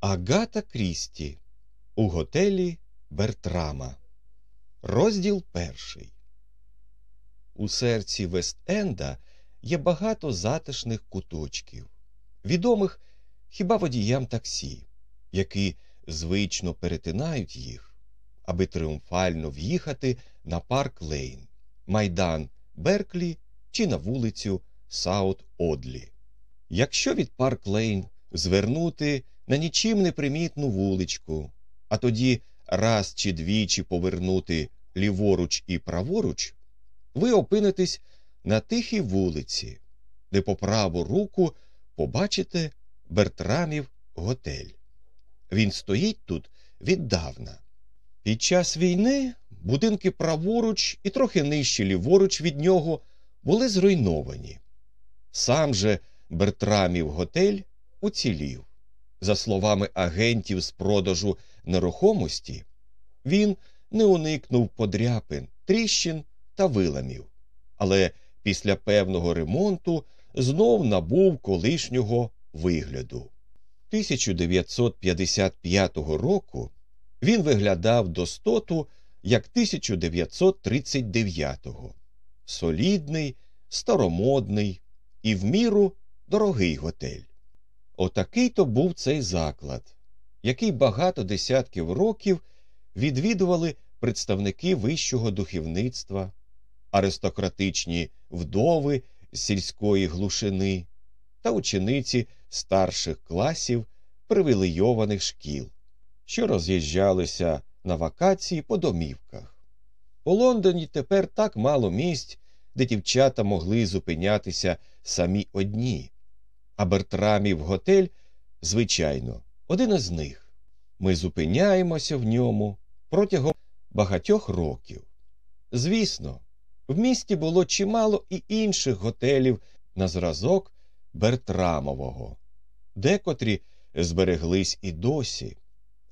Агата Крісті у готелі Бертрама. Розділ перший. У серці Вест-Енда є багато затишних куточків, відомих хіба водіям таксі, які звично перетинають їх, аби тріумфально в'їхати на парк Лейн, майдан Берклі чи на вулицю Саут Одлі. Якщо від парк Лейн звернути на нічим не примітну вуличку, а тоді раз чи двічі повернути ліворуч і праворуч, ви опинитесь на тихій вулиці, де по праву руку побачите Бертрамів готель. Він стоїть тут віддавна. Під час війни будинки праворуч і трохи нижче ліворуч від нього були зруйновані. Сам же Бертрамів готель уцілів. За словами агентів з продажу нерухомості, він не уникнув подряпин, тріщин та виламів, але після певного ремонту знов набув колишнього вигляду. 1955 року він виглядав достоту як 1939-го. солідний, старомодний і в міру дорогий готель. Отакий то був цей заклад, який багато десятків років відвідували представники вищого духовництва, аристократичні вдови сільської глушини та учениці старших класів привілейованих шкіл, що роз'їжджалися на вакації по домівках. У Лондоні тепер так мало місць, де дівчата могли зупинятися самі одні. А Бертрамів готель, звичайно, один із них. Ми зупиняємося в ньому протягом багатьох років. Звісно, в місті було чимало і інших готелів на зразок Бертрамового, декотрі збереглись і досі,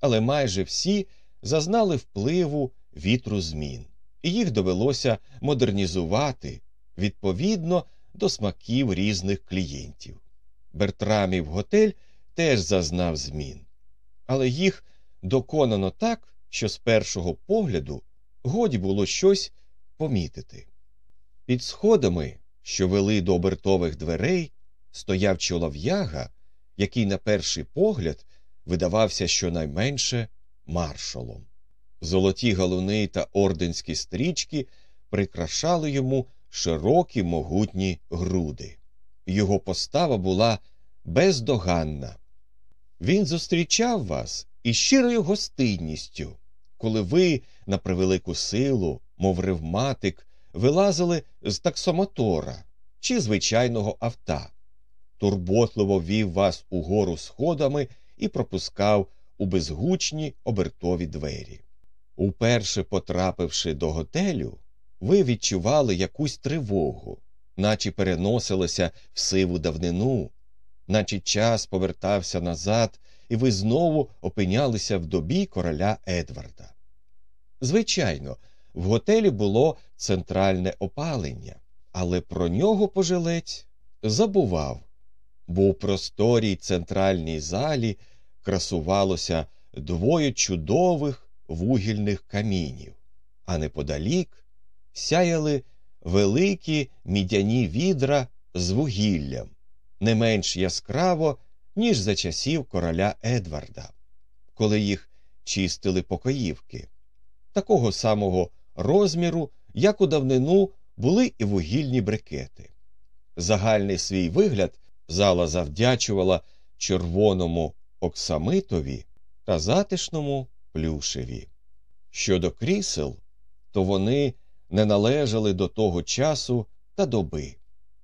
але майже всі зазнали впливу вітру змін, і їх довелося модернізувати відповідно до смаків різних клієнтів. Бертрамів готель теж зазнав змін, але їх доконано так, що з першого погляду годі було щось помітити. Під сходами, що вели до обертових дверей, стояв чолов'яга, який, на перший погляд, видавався щонайменше маршалом. Золоті галуни та орденські стрічки прикрашали йому широкі могутні груди. Його постава була бездоганна. Він зустрічав вас із щирою гостинністю, коли ви, на превелику силу, мов ревматик, вилазили з таксомотора чи звичайного авто, турботливо вів вас угору сходами і пропускав у безгучні обертові двері. Уперше потрапивши до готелю, ви відчували якусь тривогу, наче переносилися в сиву давнину, наче час повертався назад, і ви знову опинялися в добі короля Едварда. Звичайно, в готелі було центральне опалення, але про нього пожилець забував, бо у просторій центральній залі красувалося двоє чудових вугільних камінів, а неподалік сяяли великі мідяні відра з вугіллям, не менш яскраво, ніж за часів короля Едварда, коли їх чистили покоївки, такого самого розміру, як у давнину були і вугільні брикети. Загальний свій вигляд зала завдячувала червоному оксамитові та затишному плюшеві. Щодо крісел, то вони не належали до того часу та доби.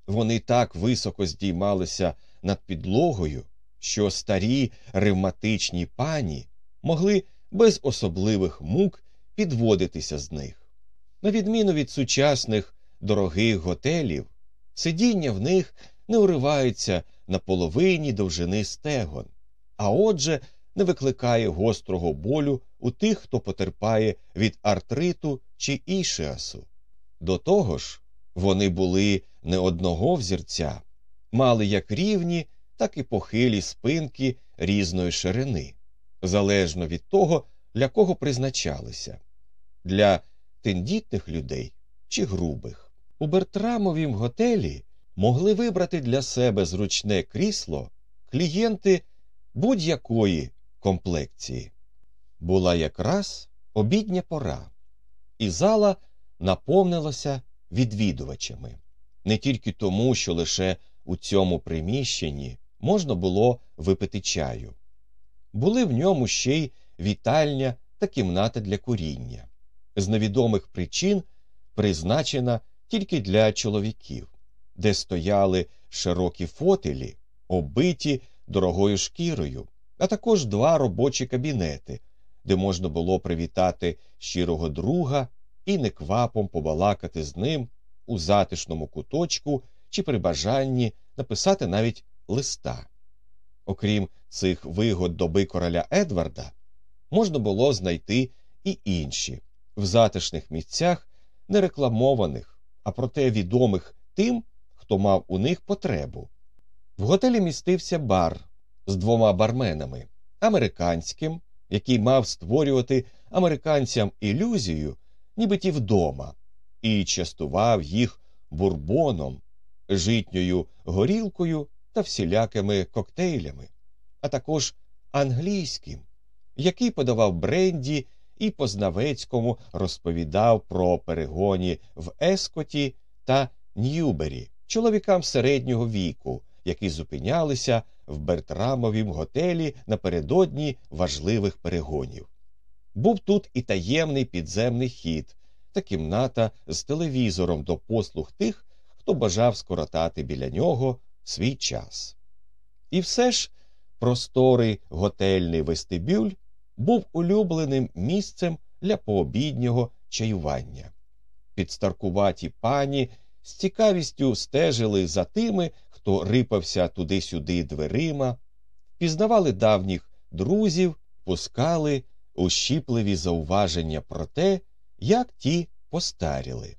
Вони так високо здіймалися над підлогою, що старі ревматичні пані могли без особливих мук підводитися з них. На відміну від сучасних дорогих готелів, сидіння в них не уривається на половині довжини стегон, а отже, не викликає гострого болю у тих, хто потерпає від артриту чи ішіасу. До того ж, вони були не одного взірця, мали як рівні, так і похилі спинки різної ширини, залежно від того, для кого призначалися для тендітних людей чи грубих. У Бертрамовім готелі могли вибрати для себе зручне крісло клієнти будь-якої комплекції. Була якраз обідня пора, і зала наповнилася відвідувачами не тільки тому, що лише у цьому приміщенні можна було випити чаю. Були в ньому ще й вітальня та кімната для куріння, з невідомих причин призначена тільки для чоловіків, де стояли широкі фотелі, оббиті дорогою шкірою, а також два робочі кабінети, де можна було привітати щирого друга і неквапом побалакати з ним у затишному куточку чи при бажанні написати навіть листа. Окрім цих вигод доби короля Едварда, можна було знайти і інші в затишних місцях, не рекламованих, а проте відомих тим, хто мав у них потребу. В готелі містився бар з двома барменами американським, який мав створювати американцям ілюзію, ніби ті вдома, і частував їх бурбоном, житньою горілкою та всілякими коктейлями, а також англійським, який подавав бренді і по знавецькому розповідав про перегоні в Ескоті та Ньюбері чоловікам середнього віку, які зупинялися в Бертрамовім готелі напередодні важливих перегонів. Був тут і таємний підземний хід та кімната з телевізором до послуг тих, хто бажав скоротати біля нього свій час. І все ж просторий готельний вестибюль був улюбленим місцем для пообіднього чаювання. Підстаркуваті пані з цікавістю стежили за тими, хто рипався туди-сюди дверима, пізнавали давніх друзів, пускали ущіпливі зауваження про те, як ті постаріли.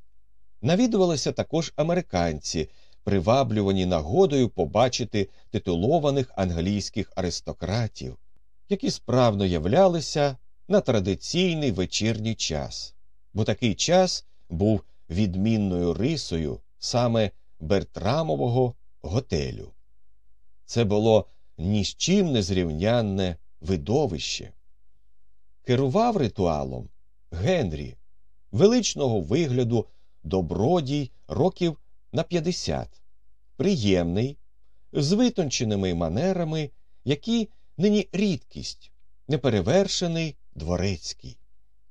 Навідувалися також американці, приваблювані нагодою побачити титулованих англійських аристократів, які справно являлися на традиційний вечірній час, бо такий час був відмінною рисою саме Бертрамового готелю. Це було ні з чим не зрівнянне видовище. Керував ритуалом Генрі, величного вигляду добродій років на 50, приємний, з витонченими манерами, які нині рідкість, неперевершений дворецький.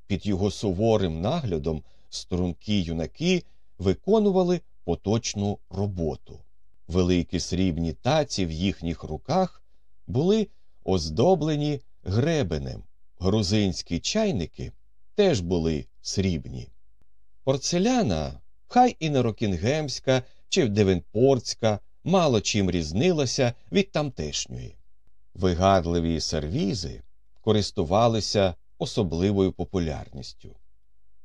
Під його суворим наглядом стрункі юнаки виконували поточну роботу. Великі срібні таці в їхніх руках були оздоблені гребенем, грузинські чайники теж були срібні. Порцеляна, хай і не рокінгемська чи девенпортська, мало чим різнилася від тамтешньої. Вигадливі сервізи користувалися особливою популярністю.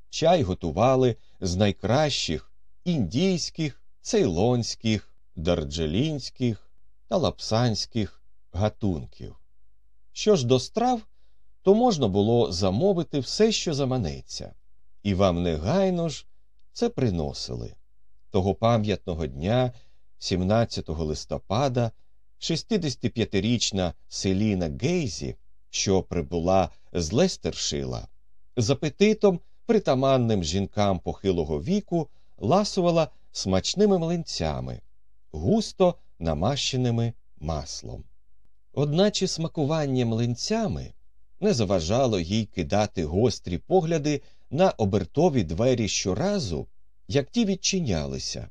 Чай готували з найкращих індійських, цейлонських, дарджелінських та лапсанських гатунків. Що ж до страв, то можна було замовити все, що заманеться, і вам негайно ж це приносили. Того пам'ятного дня, 17 листопада, 65-річна Селіна Гейзі, що прибула з Лестершила, з апетитом, притаманним жінкам похилого віку, ласувала смачними млинцями, густо намащеними маслом. Одначе смакування млинцями не заважало їй кидати гострі погляди на обертові двері щоразу, як ті відчинялися,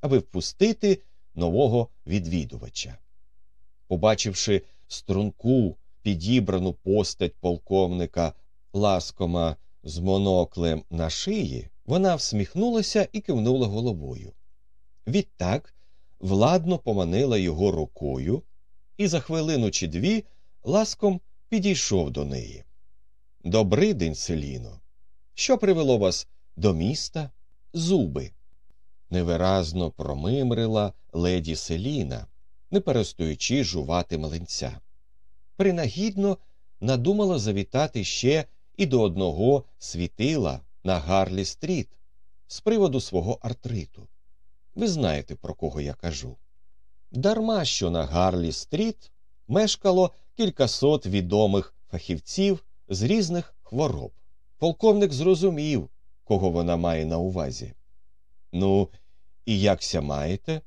аби впустити нового відвідувача. Побачивши струнку підібрану постать полковника ласкома з моноклем на шиї, вона всміхнулася і кивнула головою. Відтак владно поманила його рукою, і за хвилину чи дві ласком підійшов до неї. Добрий день, Селіно. Що привело вас до міста? Зуби. Невиразно промимрила леді Селіна, не перестаючи жувати млинця. принагідно надумала завітати ще і до одного світила на Гарлі Стріт з приводу свого артриту. Ви знаєте, про кого я кажу. Дарма що на Гарлі Стріт мешкало кількасот відомих фахівців з різних хвороб. Полковник зрозумів, кого вона має на увазі. Ну, і як ся маєте?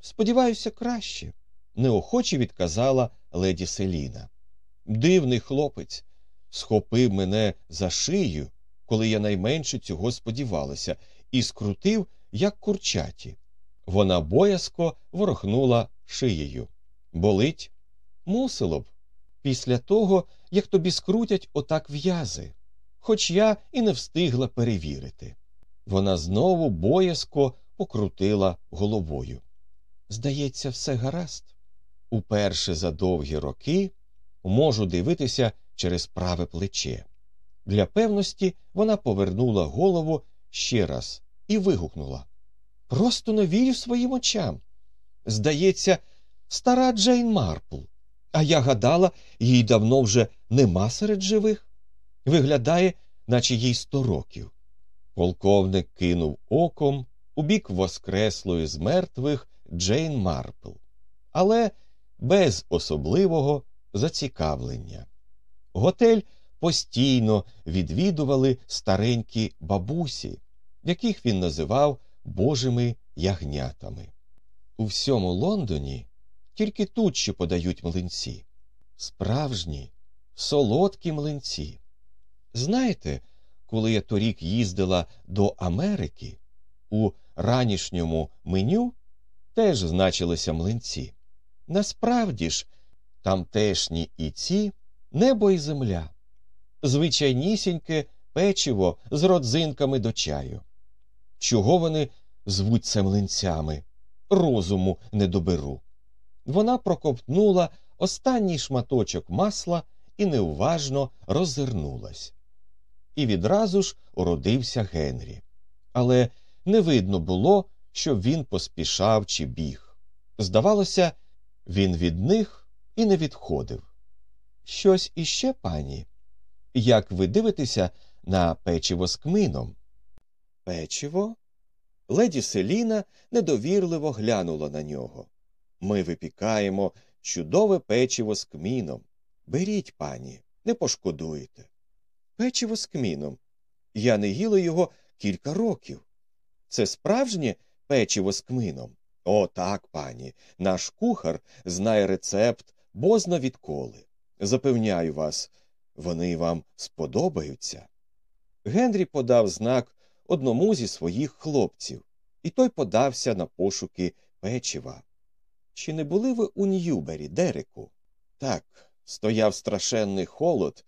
Сподіваюся, краще, неохоче відказала леді Селіна. Дивний хлопець схопив мене за шию, коли я найменше цього сподівалася, і скрутив, як курчаті. Вона боязко ворохнула шиєю. Болить? Мусило б, після того, як тобі скрутять отак в'язи, хоч я і не встигла перевірити. Вона знову боязко покрутила головою. Здається, все гаразд. Уперше за довгі роки можу дивитися через праве плече. Для певності вона повернула голову ще раз і вигукнула Просто не вірю своїм очам. Здається, стара Джейн Марпл. А я гадала, їй давно вже нема серед живих. Виглядає, наче їй сто років. Полковник кинув оком у бік воскреслої з мертвих Джейн Марпл, але без особливого зацікавлення. Готель постійно відвідували старенькі бабусі, яких він називав божими ягнятами. У всьому Лондоні тільки тут ще подають млинці. Справжні, солодкі млинці. Знаєте, коли я торік їздила до Америки, у ранішньому меню теж значилися млинці. Насправді ж, тамтешні і ці небо і земля, звичайнісіньке печиво з родзинками до чаю. Чого вони звуть це млинцями? Розуму не доберу. Вона проковтнула останній шматочок масла і неуважно роззирнулась. І відразу ж уродився Генрі. Але не видно було, щоб він поспішав чи біг. Здавалося, він від них і не відходив. Щось іще, пані? Як ви дивитеся на печиво з кмином? Печиво? Леді Селіна недовірливо глянула на нього. Ми випікаємо чудове печиво з кміном. Беріть, пані, не пошкодуєте. Печиво з кміном. Я не їла його кілька років. Це справжнє печиво з кмином. О, так, пані. Наш кухар знає рецепт бозна відколи. Запевняю вас, вони вам сподобаються. Генрі подав знак одному зі своїх хлопців, і той подався на пошуки печива. Чи не були ви у Ньюбері, Дереку? Так, стояв страшенний холод,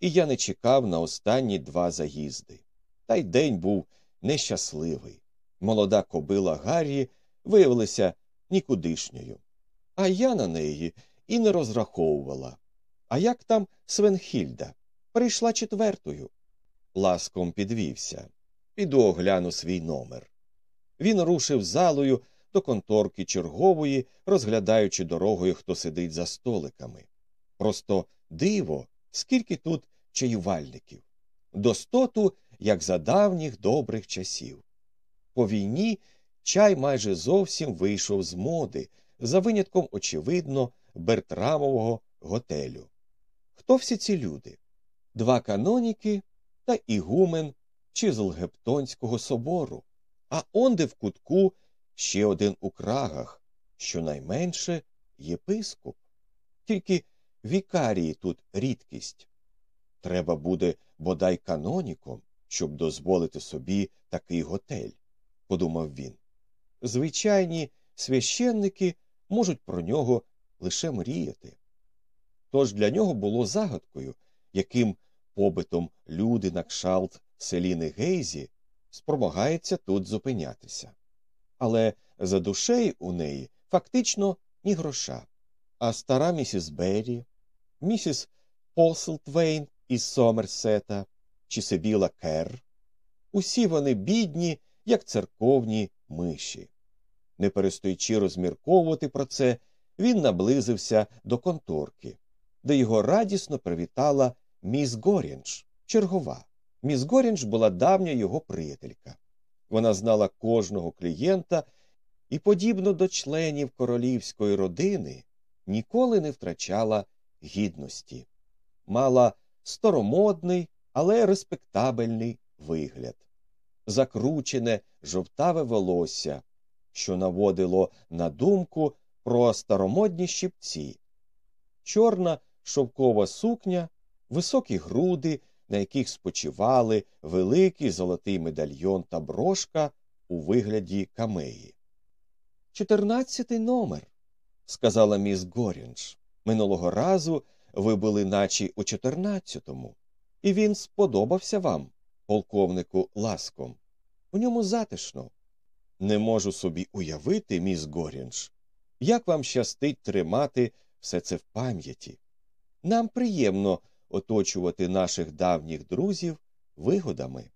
і я не чекав на останні два заїзди. Та й день був нещасливий. Молода кобила Гаррі виявилася нікудишньою. А я на неї і не розраховувала. А як там Свенхільда? Прийшла четвертою. Ласком підвівся. Піду огляну свій номер. Він рушив залою до конторки чергової, розглядаючи дорогою, хто сидить за столиками. Просто диво, скільки тут чаювальників. Достоту, як за давніх добрих часів. По війні чай майже зовсім вийшов з моди, за винятком, очевидно, Бертрамового готелю. Хто всі ці люди? Два каноніки та ігумен Чизлгептонського собору, а онде в кутку ще один у крагах, щонайменше єпископ. Тільки вікарії тут рідкість. Треба буде бодай каноніком, щоб дозволити собі такий готель, подумав він. Звичайні священники можуть про нього лише мріяти. Тож для нього було загадкою, яким побитом люди на кшалт Селіни Гейзі спромагається тут зупинятися. Але за душею у неї фактично ні гроша. А стара місіс Беррі, місіс Полселтвейн із Сомерсета чи Сибіла Керр, усі вони бідні, як церковні миші. Не перестаючи розмірковувати про це, він наблизився до конторки. де його радісно привітала міс Горінж, чергова. Міс Горінж була давня його приятелька. Вона знала кожного клієнта і, подібно до членів королівської родини, ніколи не втрачала гідності, мала старомодний, але респектабельний вигляд, закручене жовтаве волосся, що наводило на думку про старомодні щипці, чорна шовкова сукня, високі груди, на яких спочивали великий золотий медальйон та брошка у вигляді камеї. Чотирнадцятий номер, сказала міс Горінж. Минулого разу ви були наче у чотирнадцятому, і він сподобався вам, полковнику ласком. У ньому затишно. Не можу собі уявити, міс Горінж, як вам щастить тримати все це в пам'яті. Нам приємно оточувати наших давніх друзів вигодами.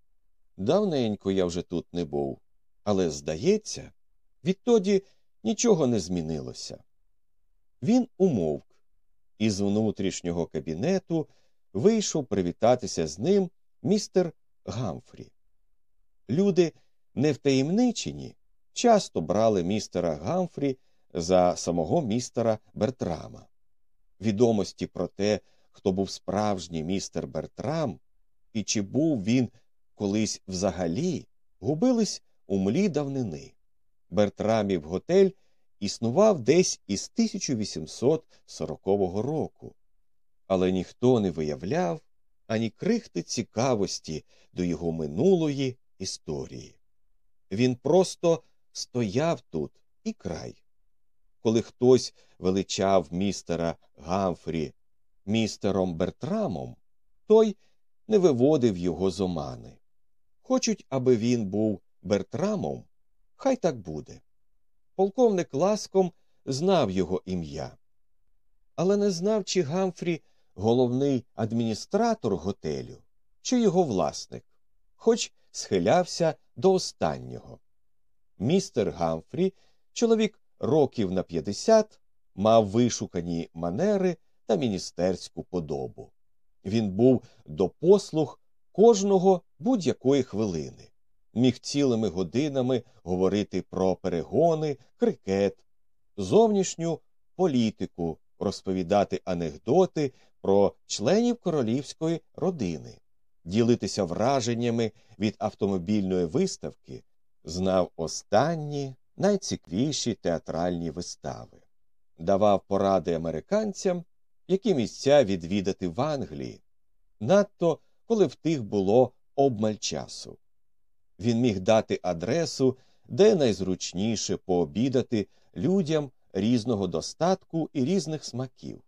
Давненько я вже тут не був, але, здається, відтоді нічого не змінилося. Він умовк. Із внутрішнього кабінету вийшов привітатися з ним містер Гамфрі. Люди, не втаємничені, часто брали містера Гамфрі за самого містера Бертрама. Відомості про те, хто був справжній містер Бертрам, і чи був він колись взагалі, губились у млі давнини. Бертрамів готель існував десь із 1840 року, але ніхто не виявляв ані крихти цікавості до його минулої історії. Він просто стояв тут і край. Коли хтось величав містера Гамфрі містером Бертрамом, той не виводив його з омани. Хочуть, аби він був Бертрамом, хай так буде. Полковник ласком знав його ім'я, але не знав, чи Гамфрі головний адміністратор готелю, чи його власник, хоч схилявся до останнього. Містер Гамфрі, чоловік років на 50, мав вишукані манери та міністерську подобу. Він був до послуг кожного будь-якої хвилини, міг цілими годинами говорити про перегони, крикет, зовнішню політику, розповідати анекдоти про членів королівської родини, ділитися враженнями від автомобільної виставки, знав останні найціквіші театральні вистави, давав поради американцям які місця відвідати в Англії, надто коли в тих було обмаль часу. Він міг дати адресу, де найзручніше пообідати людям різного достатку і різних смаків.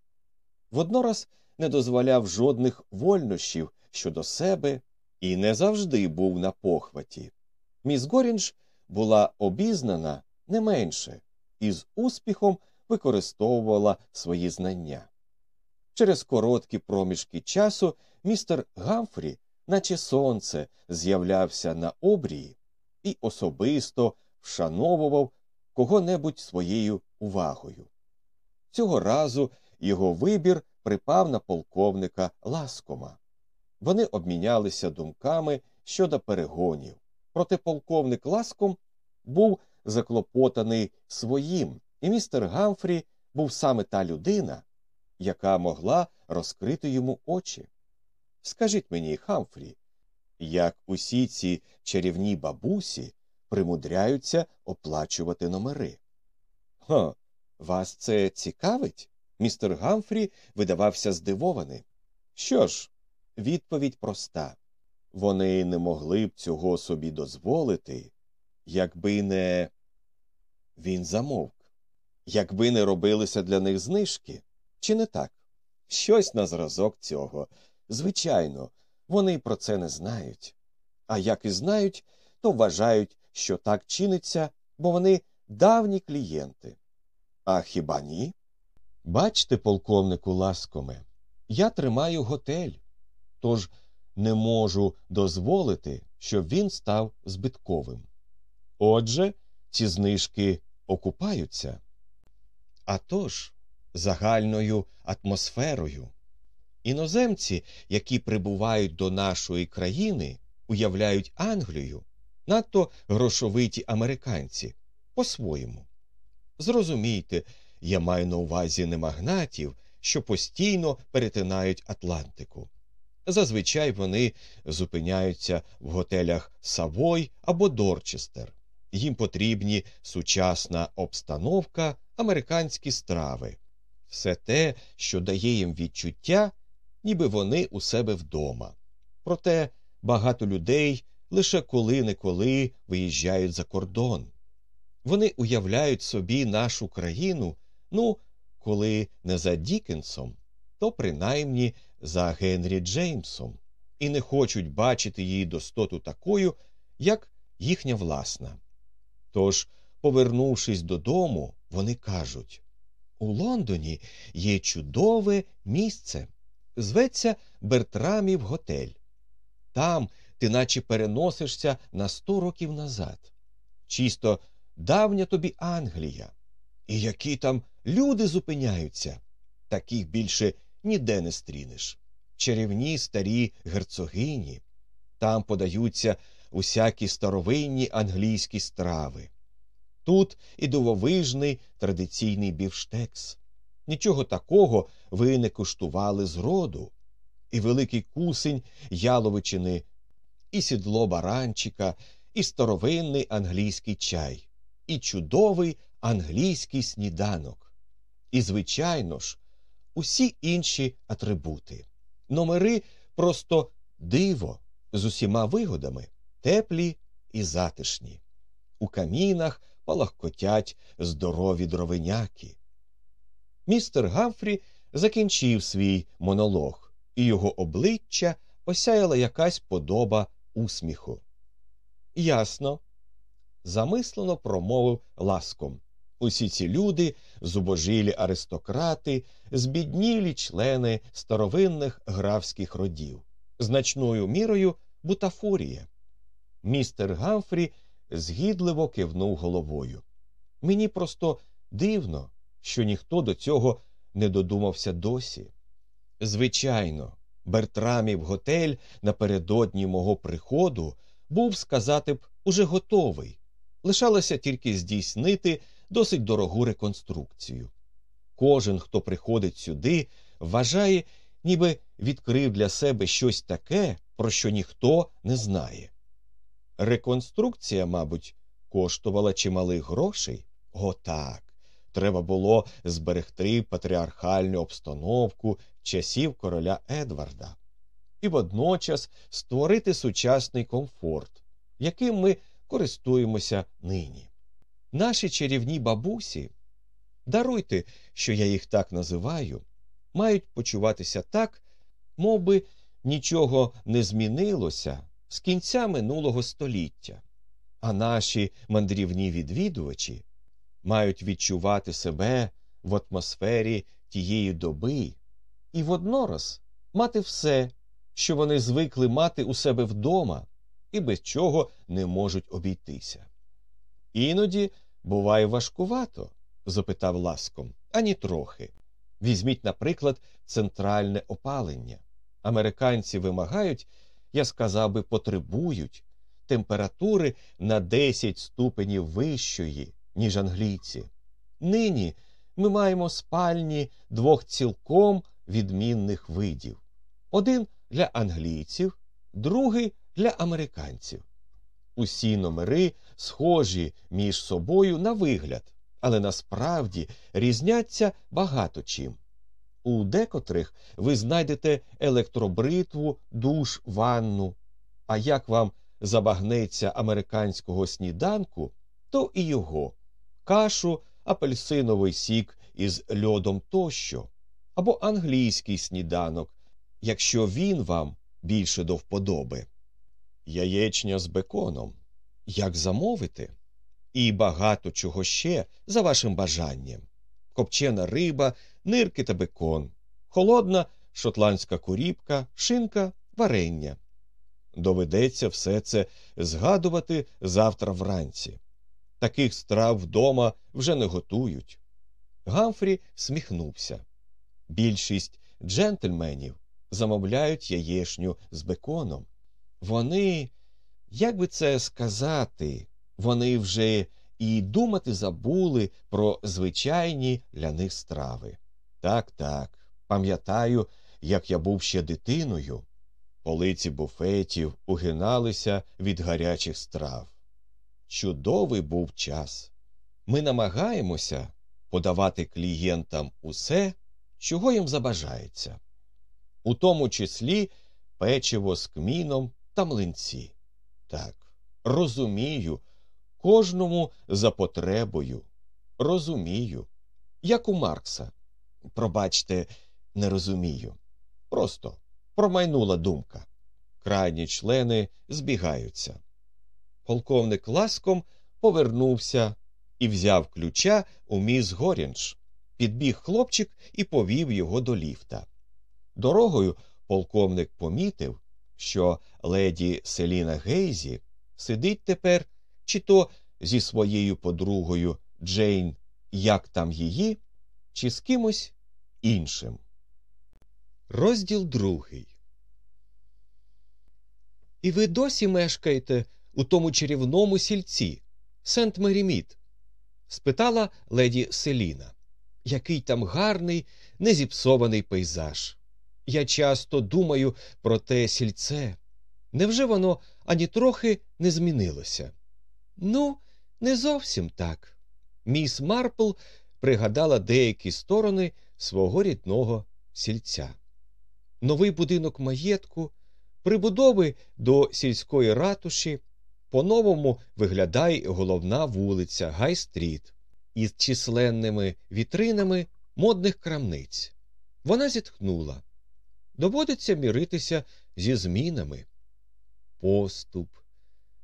Воднораз не дозволяв жодних вольнощів щодо себе і не завжди був на похваті. Міс Горінж була обізнана не менше і з успіхом використовувала свої знання. Через короткі проміжки часу містер Гамфрі, наче сонце, з'являвся на обрії і особисто вшановував кого небудь своєю увагою. Цього разу його вибір припав на полковника ласкома. Вони обмінялися думками щодо перегонів, проте полковник ласком був заклопотаний своїм, і містер Гамфрі був саме та людина яка могла розкрити йому очі. Скажіть мені, Хамфрі, як усі ці чарівні бабусі примудряються оплачувати номери? Ха, вас це цікавить? Містер Гамфрі видавався здивований. Що ж, відповідь проста вони не могли б цього собі дозволити, якби не. Він замовк, якби не робилися для них знижки. Чи не так? Щось на зразок цього. Звичайно, вони про це не знають. А як і знають, то вважають, що так чиниться, бо вони давні клієнти. А хіба ні? Бачте, полковнику ласкоме, я тримаю готель, тож не можу дозволити, щоб він став збитковим. Отже, ці знижки окупаються. А тож, загальною атмосферою, Іноземці, які прибувають до нашої країни, уявляють Англію, надто грошовиті американці по-своєму. Зрозумійте, я маю на увазі не магнатів, що постійно перетинають Атлантику. Зазвичай вони зупиняються в готелях Савой або Дорчестер. Їм потрібні сучасна обстановка, американські страви, все те, що дає їм відчуття, ніби вони у себе вдома. Проте багато людей лише коли неколи виїжджають за кордон. Вони уявляють собі нашу країну, ну, коли не за Дікенсом, то принаймні за Генрі Джеймсом, і не хочуть бачити її достоту такою, як їхня власна. Тож, повернувшись додому, вони кажуть у Лондоні є чудове місце, зветься Бертрамів готель. Там ти наче переносишся на сто років назад. Чисто давня тобі Англія. І які там люди зупиняються, таких більше ніде не стрінеш. Чарівні старі герцогині, там подаються усякі старовинні англійські страви. Тут і дивовижний традиційний бівштекс. Нічого такого ви не куштували зроду, і великий кусень яловичини, і сідло баранчика, і старовинний англійський чай, і чудовий англійський сніданок. І, звичайно ж, усі інші атрибути. Номери просто диво з усіма вигодами, теплі і затишні. У камінах палахкотять здорові дровиняки. Містер Гамфрі закінчив свій монолог, і його обличчя осяяла якась подоба усміху. Ясно, замислено промовив ласком. Усі ці люди, зубожілі аристократи, збіднілі члени старовинних графських родів, значною мірою бутафорія. Містер Гамфрі згідливо кивнув головою. Мені просто дивно, що ніхто до цього не додумався досі. Звичайно, Бертрамів готель напередодні мого приходу був, сказати б, уже готовий. Лишалося тільки здійснити досить дорогу реконструкцію. Кожен, хто приходить сюди, вважає, ніби відкрив для себе щось таке, про що ніхто не знає. Реконструкція, мабуть, коштувала чималих грошей? О, так. Треба було зберегти патріархальну обстановку часів короля Едварда і водночас створити сучасний комфорт, яким ми користуємося нині. Наші чарівні бабусі, даруйте, що я їх так називаю, мають почуватися так, мов би нічого не змінилося з кінця минулого століття, а наші мандрівні відвідувачі мають відчувати себе в атмосфері тієї доби і воднораз мати все, що вони звикли мати у себе вдома і без чого не можуть обійтися. Іноді буває важкувато, запитав ласком, ані трохи. Візьміть, наприклад, центральне опалення. Американці вимагають, я сказав би, потребують температури на 10 ступенів вищої, ніж англійці. Нині ми маємо спальні двох цілком відмінних видів один для англійців, другий для американців. Усі номери схожі між собою на вигляд, але насправді різняться багато чим. У декотрих ви знайдете електробритву, душ, ванну. А як вам забагнеться американського сніданку, то і його. Кашу, апельсиновий сік із льодом тощо, або англійський сніданок, якщо він вам більше до вподоби. Яєчня з беконом, як замовити, і багато чого ще за вашим бажанням копчена риба, нирки та бекон, холодна шотландська куріпка, шинка, варення. Доведеться все це згадувати завтра вранці. Таких страв вдома вже не готують. Гамфрі сміхнувся. Більшість джентльменів замовляють яєшню з беконом. Вони, як би це сказати, вони вже і думати забули про звичайні для них страви. Так, так, пам'ятаю, як я був ще дитиною. Полиці буфетів угиналися від гарячих страв. Чудовий був час. Ми намагаємося подавати клієнтам усе, чого їм забажається, у тому числі печиво з кміном та млинці. Так, розумію, кожному за потребою. Розумію, як у Маркса. Пробачте, не розумію. Просто промайнула думка. Крайні члени збігаються. Полковник ласком повернувся і взяв ключа у міс Горінж. Підбіг хлопчик і повів його до ліфта. Дорогою полковник помітив, що леді Селіна Гейзі сидить тепер, чи то зі своєю подругою Джейн, як там її, чи з кимось іншим. Розділ другий. І ви досі мешкаєте у тому чарівному сільці Сент Меріміт? спитала леді Селіна. Який там гарний, незіпсований пейзаж. Я часто думаю про те сільце. Невже воно ані трохи не змінилося? Ну, не зовсім так. Міс Марпл пригадала деякі сторони свого рідного сільця. Новий будинок маєтку, прибудови до сільської ратуші, по-новому виглядає головна вулиця Гай-стріт із численними вітринами модних крамниць. Вона зітхнула. Доводиться міритися зі змінами. Поступ,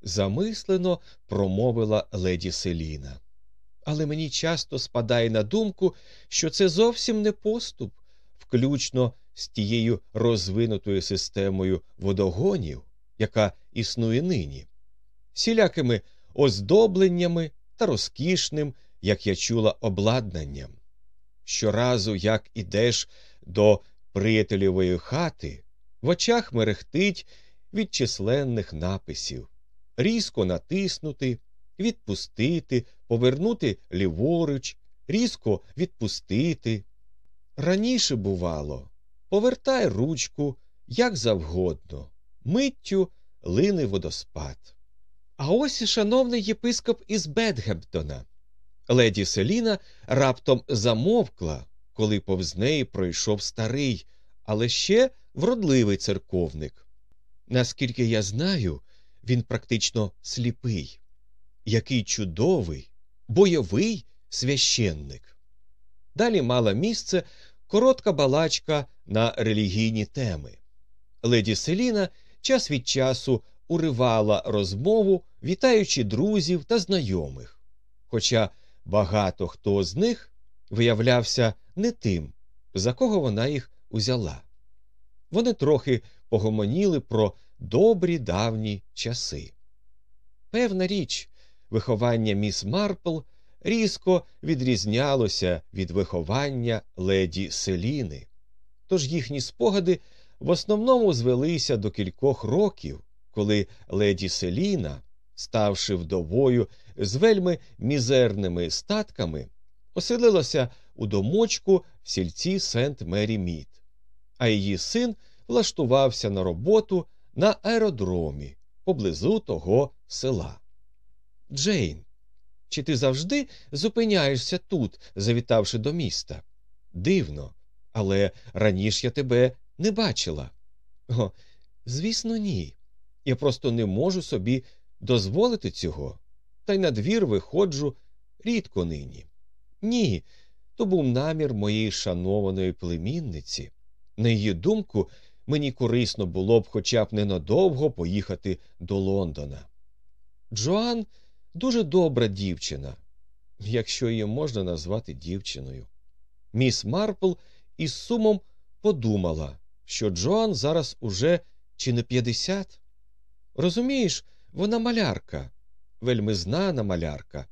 замислено промовила леді Селіна. Але мені часто спадає на думку, що це зовсім не поступ, включно з тією розвинутою системою водогонів, яка існує нині, сілякими оздобленнями та розкішним, як я чула, обладнанням. Щоразу, як ідеш до приятелівої хати, в очах мерехтить від численних написів різко натиснути, відпустити, повернути ліворуч, різко відпустити. Раніше, бувало, повертай ручку як завгодно, миттю лини водоспад. А ось і шановний єпископ із Бетгемптона. Леді Селіна раптом замовкла, коли повз неї пройшов старий, але ще вродливий церковник. Наскільки я знаю, він практично сліпий. Який чудовий, бойовий священник. Далі мала місце коротка балачка на релігійні теми. Леді Селіна час від часу уривала розмову, вітаючи друзів та знайомих. Хоча багато хто з них виявлявся не тим, за кого вона їх узяла. Вони трохи погомоніли про добрі давні часи. Певна річ, виховання міс Марпл різко відрізнялося від виховання леді Селіни, тож їхні спогади в основному звелися до кількох років, коли леді Селіна, ставши вдовою з вельми мізерними статками, оселилася у домочку в сільці Сент Мері Мід, а її син влаштувався на роботу на аеродромі поблизу того села. Джейн, чи ти завжди зупиняєшся тут, завітавши до міста? Дивно, але раніше я тебе не бачила. О, звісно, ні. Я просто не можу собі дозволити цього, та й на двір виходжу рідко нині. Ні, то був намір моєї шанованої племінниці. На її думку, мені корисно було б хоча б ненадовго поїхати до Лондона. Джоан дуже добра дівчина, якщо її можна назвати дівчиною. Міс Марпл із сумом подумала, що Джоан зараз уже чи не п'ятдесят. Розумієш, вона малярка, вельми знана малярка.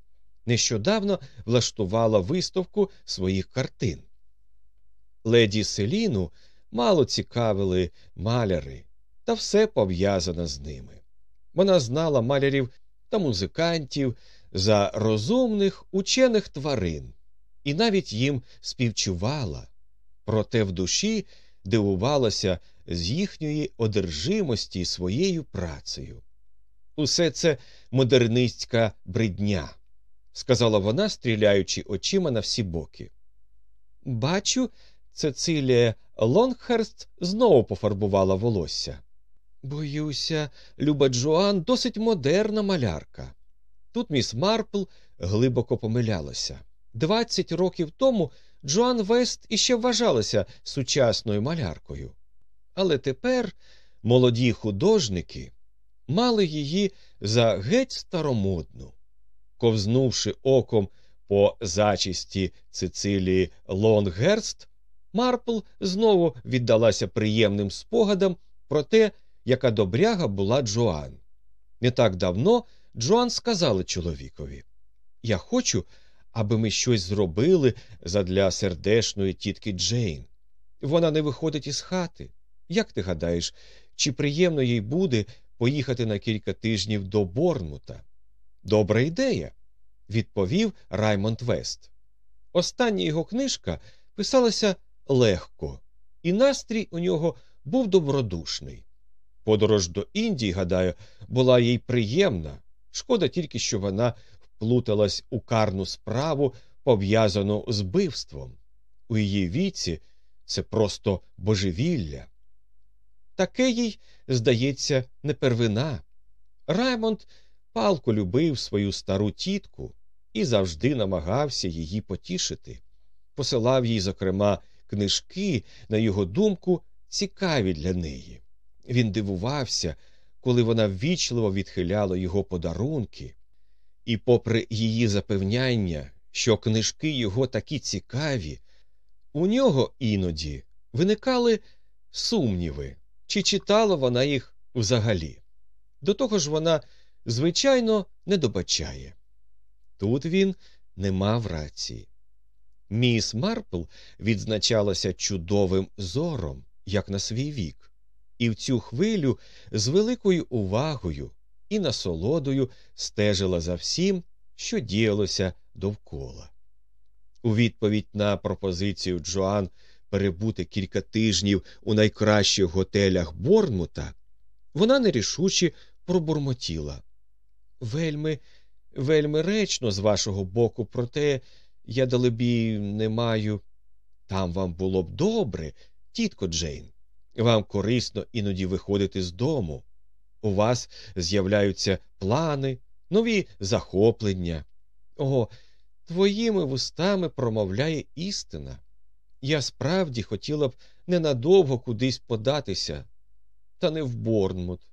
Нещодавно влаштувала виставку своїх картин. Леді Селіну мало цікавили маляри та все пов'язане з ними. Вона знала малярів та музикантів за розумних учених тварин і навіть їм співчувала, проте в душі дивувалася з їхньої одержимості своєю працею. Усе це модернистська бридня, сказала вона, стріляючи очима на всі боки. Бачу, Цецилія Лонгхерст знову пофарбувала волосся. Боюся, Люба Джоан досить модерна малярка. Тут міс Марпл глибоко помилялася. Двадцять років тому Джоан Вест іще вважалася сучасною маляркою. Але тепер молоді художники мали її за геть старомодну. Ковзнувши оком по зачисті Цицилії Лонгерст, Марпл знову віддалася приємним спогадам про те, яка добряга була Джоан. Не так давно Джоан сказала чоловікові Я хочу, аби ми щось зробили задля сердешної тітки Джейн. Вона не виходить із хати. Як ти гадаєш, чи приємно їй буде поїхати на кілька тижнів до Борнмута? Добра ідея, відповів Раймонд Вест. Остання його книжка писалася легко, і настрій у нього був добродушний. Подорож до Індії, гадаю, була їй приємна. Шкода тільки, що вона вплуталась у карну справу, пов'язану з бивством. У її віці це просто божевілля. Таке їй, здається, не первина. Раймонд палко любив свою стару тітку і завжди намагався її потішити. Посилав їй, зокрема, книжки, на його думку, цікаві для неї. Він дивувався, коли вона ввічливо відхиляла його подарунки, і, попри її запевняння, що книжки його такі цікаві, у нього іноді виникали сумніви, чи читала вона їх взагалі. До того ж вона, звичайно, не добачає. Тут він не мав рації. Міс Марпл відзначалася чудовим зором, як на свій вік, і в цю хвилю з великою увагою і насолодою стежила за всім, що діялося довкола. У відповідь на пропозицію Джоан перебути кілька тижнів у найкращих готелях Борнмута, вона нерішуче пробурмотіла. Вельми, вельми речно з вашого боку, проте я, далебі, не маю. Там вам було б добре, тітко Джейн. Вам корисно іноді виходити з дому. У вас з'являються плани, нові захоплення. О, твоїми вустами промовляє істина. Я справді хотіла б ненадовго кудись податися, та не в Борнмут.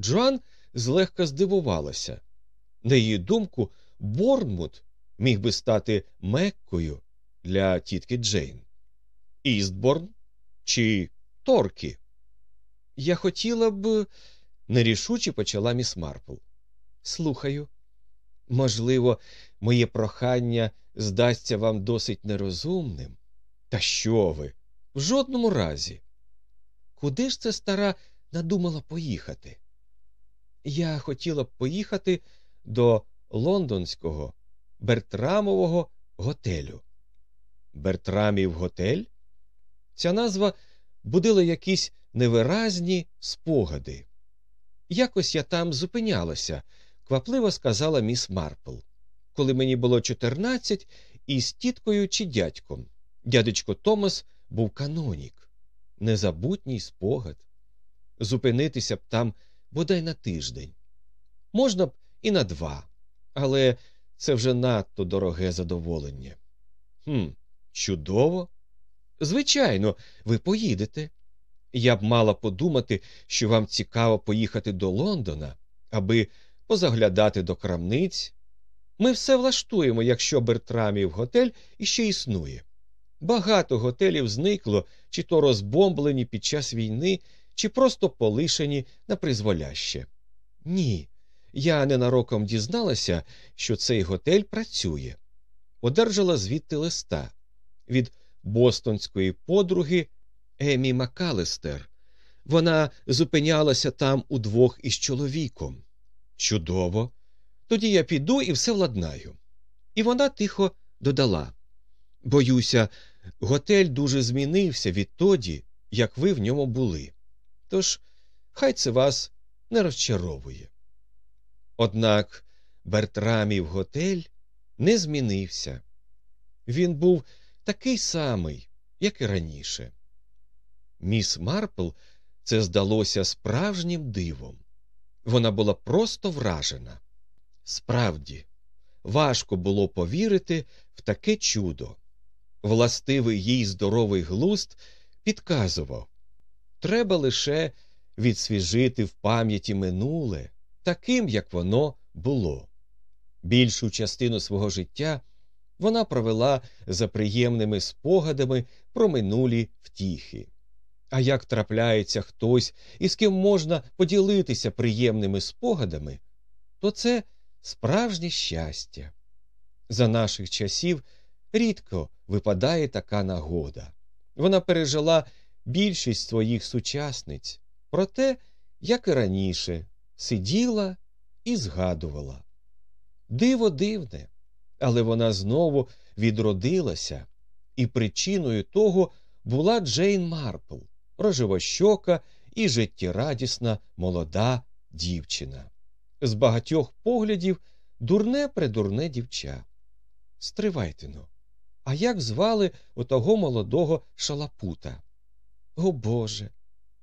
Джоан злегка здивувалася. На її думку, Борнмут міг би стати Меккою для тітки Джейн. Істборн чи Торкі? Я хотіла б. нерішуче почала міс Марпл. Слухаю. Можливо, моє прохання здасться вам досить нерозумним. Та що ви? В жодному разі. Куди ж це стара надумала поїхати? Я хотіла б поїхати до лондонського Бертрамового готелю. Бертрамів готель? Ця назва будила якісь невиразні спогади. Якось я там зупинялася, квапливо сказала міс Марпл, коли мені було чотирнадцять із тіткою чи дядьком. Дядечко Томас був канонік, незабутній спогад. Зупинитися б там бодай на тиждень. Можна б і на два, але це вже надто дороге задоволення. Хм, чудово. Звичайно, ви поїдете. Я б мала подумати, що вам цікаво поїхати до Лондона, аби позаглядати до крамниць. Ми все влаштуємо, якщо Бертрамів готель іще існує. Багато готелів зникло, чи то розбомблені під час війни, чи просто полишені на призволяще. Ні, я ненароком дізналася, що цей готель працює. Одержала звідти листа від бостонської подруги Емі Макалестер. Вона зупинялася там удвох із чоловіком. Чудово. Тоді я піду і все владнаю. І вона тихо додала Боюся, готель дуже змінився відтоді, як ви в ньому були. Тож хай це вас не розчаровує. Однак Бертрамів готель не змінився. Він був такий самий, як і раніше. Міс Марпл це здалося справжнім дивом. Вона була просто вражена. Справді, важко було повірити в таке чудо. Властивий їй здоровий глуст підказував треба лише відсвіжити в пам'яті минуле таким, як воно було. Більшу частину свого життя вона провела за приємними спогадами про минулі втіхи. А як трапляється хтось, із ким можна поділитися приємними спогадами, то це справжнє щастя. За наших часів рідко випадає така нагода. Вона пережила більшість своїх сучасниць, проте, як і раніше, сиділа і згадувала. Диво дивне, але вона знову відродилася, і причиною того була Джейн Марпл, рожевощока і життєрадісна молода дівчина. З багатьох поглядів дурне придурне дівча. Стривайте но, а як звали отого молодого шалапута? О Боже,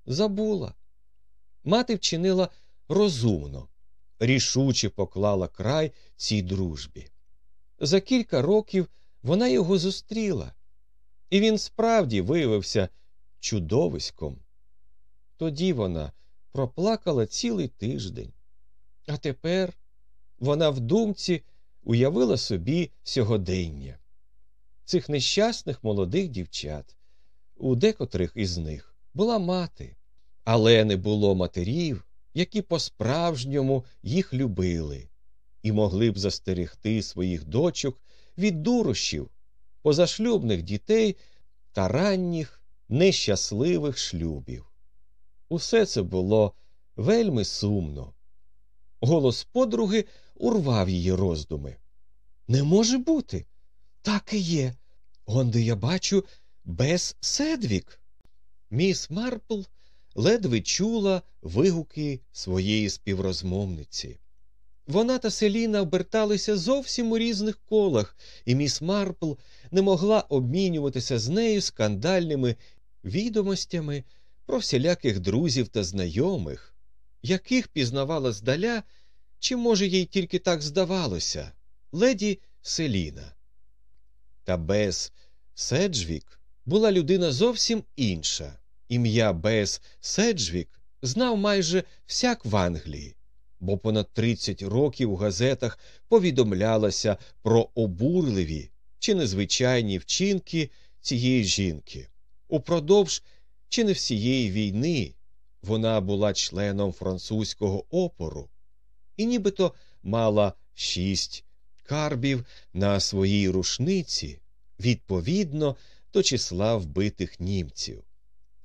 забула. Мати вчинила розумно, рішуче поклала край цій дружбі. За кілька років вона його зустріла, і він справді виявився чудовиськом. Тоді вона проплакала цілий тиждень, а тепер вона в думці уявила собі сьогодення цих нещасних молодих дівчат, у декотрих із них була мати, але не було матерів, які по-справжньому їх любили і могли б застерегти своїх дочок від дурощів, позашлюбних дітей та ранніх нещасливих шлюбів. Усе це було вельми сумно. Голос подруги урвав її роздуми. Не може бути. Так і є. Онде я бачу без Седвік. Міс Марпл ледве чула вигуки своєї співрозмовниці. Вона та Селіна оберталися зовсім у різних колах, і міс Марпл не могла обмінюватися з нею скандальними відомостями про всіляких друзів та знайомих, яких пізнавала здаля, чи, може, їй тільки так здавалося, леді Селіна. Та Бес Седжвік була людина зовсім інша. Ім'я Бес Седжвік знав майже всяк в Англії, бо понад 30 років у газетах повідомлялося про обурливі чи незвичайні вчинки цієї жінки. Упродовж чи не всієї війни вона була членом французького опору і нібито мала шість карбів на своїй рушниці відповідно до числа вбитих німців.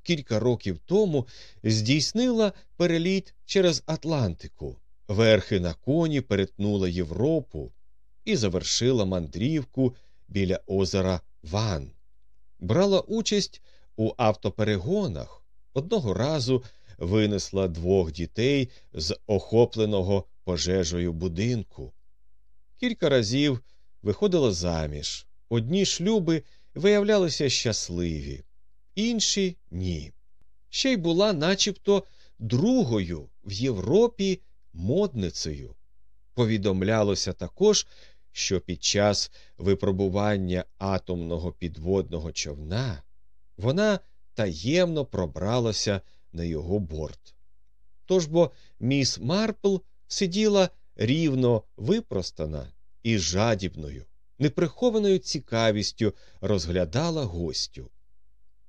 Кілька років тому здійснила переліт через Атлантику, верхи на коні перетнула Європу і завершила мандрівку біля озера Ван. Брала участь у автоперегонах, одного разу винесла двох дітей з охопленого пожежею будинку. Кілька разів виходила заміж. Одні шлюби виявлялися щасливі, інші ні. Ще й була начебто другою в Європі модницею. Повідомлялося також, що під час випробування атомного підводного човна вона таємно пробралася на його борт. Тож бо міс Марпл сиділа рівно випростана і жадібною, неприхованою цікавістю розглядала гостю.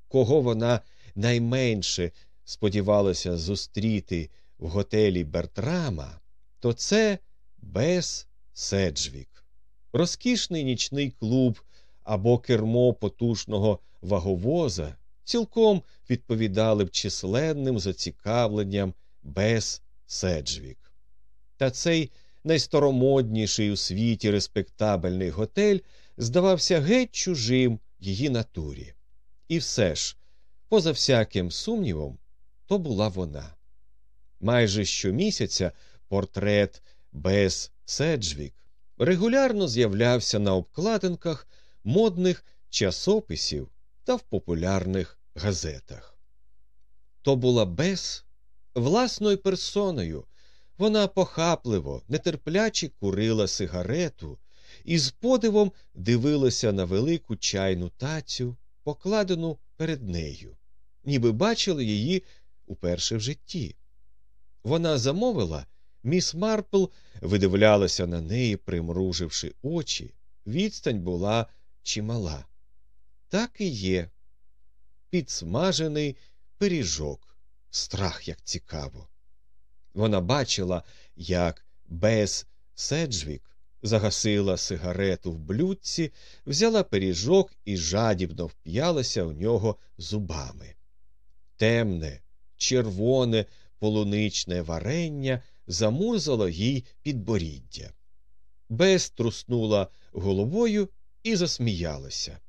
Кого вона найменше сподівалася зустріти в готелі Бертрама, то це Бес Седжвік, розкішний нічний клуб або кермо потужного ваговоза цілком відповідали б численним зацікавленням без Седжвік. Та цей найстаромодніший у світі респектабельний готель здавався геть чужим її натурі. І все ж, поза всяким сумнівом, то була вона. Майже щомісяця портрет без Седжвік регулярно з'являвся на обкладинках модних часописів та в популярних газетах. То була Бес власною персоною. Вона похапливо, нетерпляче курила сигарету і з подивом дивилася на велику чайну тацю, покладену перед нею, ніби бачила її уперше в житті. Вона замовила, міс Марпл видивлялася на неї, примруживши очі. Відстань була чимала. Так і є. Підсмажений пиріжок. Страх, як цікаво. Вона бачила, як Бес Седжвік загасила сигарету в блюдці, взяла пиріжок і жадібно вп'ялася в нього зубами. Темне, червоне, полуничне варення замурзало їй підборіддя. Бес труснула головою і засміялася.